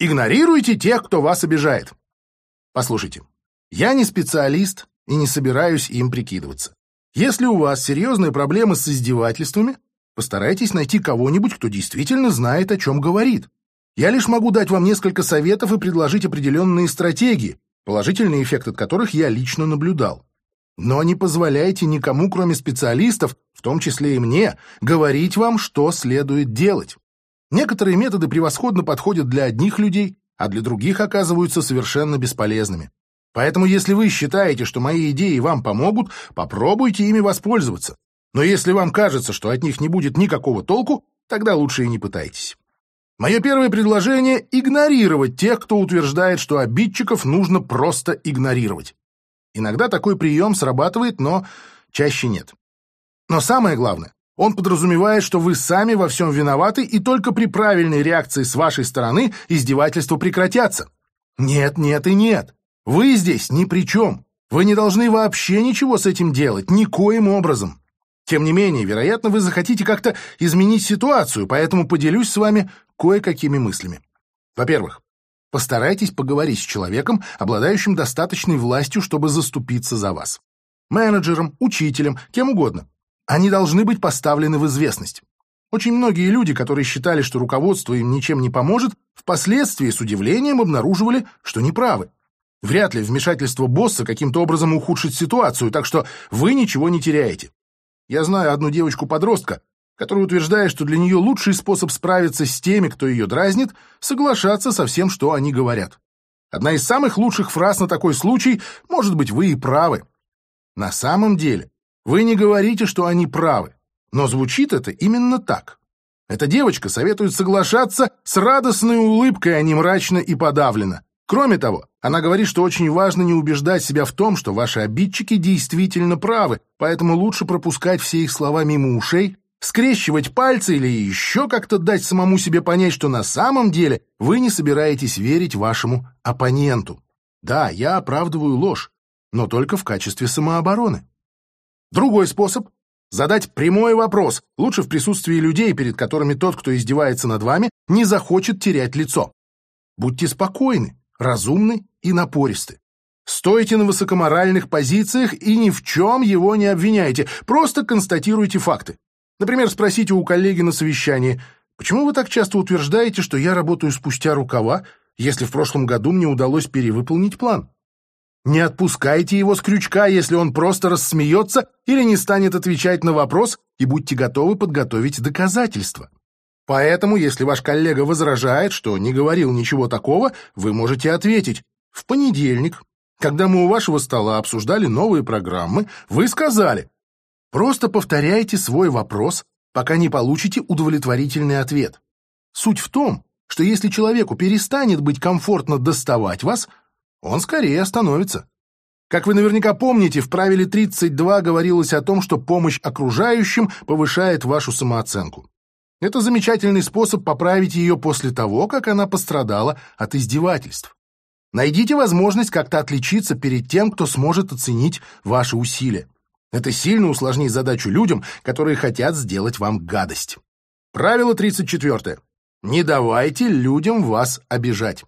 Игнорируйте тех, кто вас обижает. Послушайте, я не специалист и не собираюсь им прикидываться. Если у вас серьезные проблемы с издевательствами, постарайтесь найти кого-нибудь, кто действительно знает, о чем говорит. Я лишь могу дать вам несколько советов и предложить определенные стратегии, положительный эффект от которых я лично наблюдал. Но не позволяйте никому, кроме специалистов, в том числе и мне, говорить вам, что следует делать. Некоторые методы превосходно подходят для одних людей, а для других оказываются совершенно бесполезными. Поэтому если вы считаете, что мои идеи вам помогут, попробуйте ими воспользоваться. Но если вам кажется, что от них не будет никакого толку, тогда лучше и не пытайтесь. Мое первое предложение — игнорировать тех, кто утверждает, что обидчиков нужно просто игнорировать. Иногда такой прием срабатывает, но чаще нет. Но самое главное, он подразумевает, что вы сами во всем виноваты, и только при правильной реакции с вашей стороны издевательства прекратятся. Нет, нет и нет. Вы здесь ни при чем. Вы не должны вообще ничего с этим делать, никоим образом. Тем не менее, вероятно, вы захотите как-то изменить ситуацию, поэтому поделюсь с вами кое-какими мыслями. Во-первых, постарайтесь поговорить с человеком, обладающим достаточной властью, чтобы заступиться за вас. Менеджером, учителем, кем угодно. Они должны быть поставлены в известность. Очень многие люди, которые считали, что руководство им ничем не поможет, впоследствии с удивлением обнаруживали, что неправы. Вряд ли вмешательство босса каким-то образом ухудшит ситуацию, так что вы ничего не теряете. Я знаю одну девочку-подростка, которая утверждает, что для нее лучший способ справиться с теми, кто ее дразнит, соглашаться со всем, что они говорят. Одна из самых лучших фраз на такой случай «может быть, вы и правы». На самом деле, вы не говорите, что они правы, но звучит это именно так. Эта девочка советует соглашаться с радостной улыбкой, а не мрачно и подавленно. Кроме того, она говорит, что очень важно не убеждать себя в том, что ваши обидчики действительно правы, поэтому лучше пропускать все их слова мимо ушей, скрещивать пальцы или еще как-то дать самому себе понять, что на самом деле вы не собираетесь верить вашему оппоненту. Да, я оправдываю ложь, но только в качестве самообороны. Другой способ — задать прямой вопрос, лучше в присутствии людей, перед которыми тот, кто издевается над вами, не захочет терять лицо. Будьте спокойны, разумны и напористы. Стойте на высокоморальных позициях и ни в чем его не обвиняйте, просто констатируйте факты. Например, спросите у коллеги на совещании, почему вы так часто утверждаете, что я работаю спустя рукава, если в прошлом году мне удалось перевыполнить план? Не отпускайте его с крючка, если он просто рассмеется или не станет отвечать на вопрос, и будьте готовы подготовить доказательства. Поэтому, если ваш коллега возражает, что не говорил ничего такого, вы можете ответить «В понедельник, когда мы у вашего стола обсуждали новые программы, вы сказали». Просто повторяйте свой вопрос, пока не получите удовлетворительный ответ. Суть в том, что если человеку перестанет быть комфортно доставать вас, он скорее остановится. Как вы наверняка помните, в правиле 32 говорилось о том, что помощь окружающим повышает вашу самооценку. Это замечательный способ поправить ее после того, как она пострадала от издевательств. Найдите возможность как-то отличиться перед тем, кто сможет оценить ваши усилия. Это сильно усложнит задачу людям, которые хотят сделать вам гадость. Правило 34. Не давайте людям вас обижать.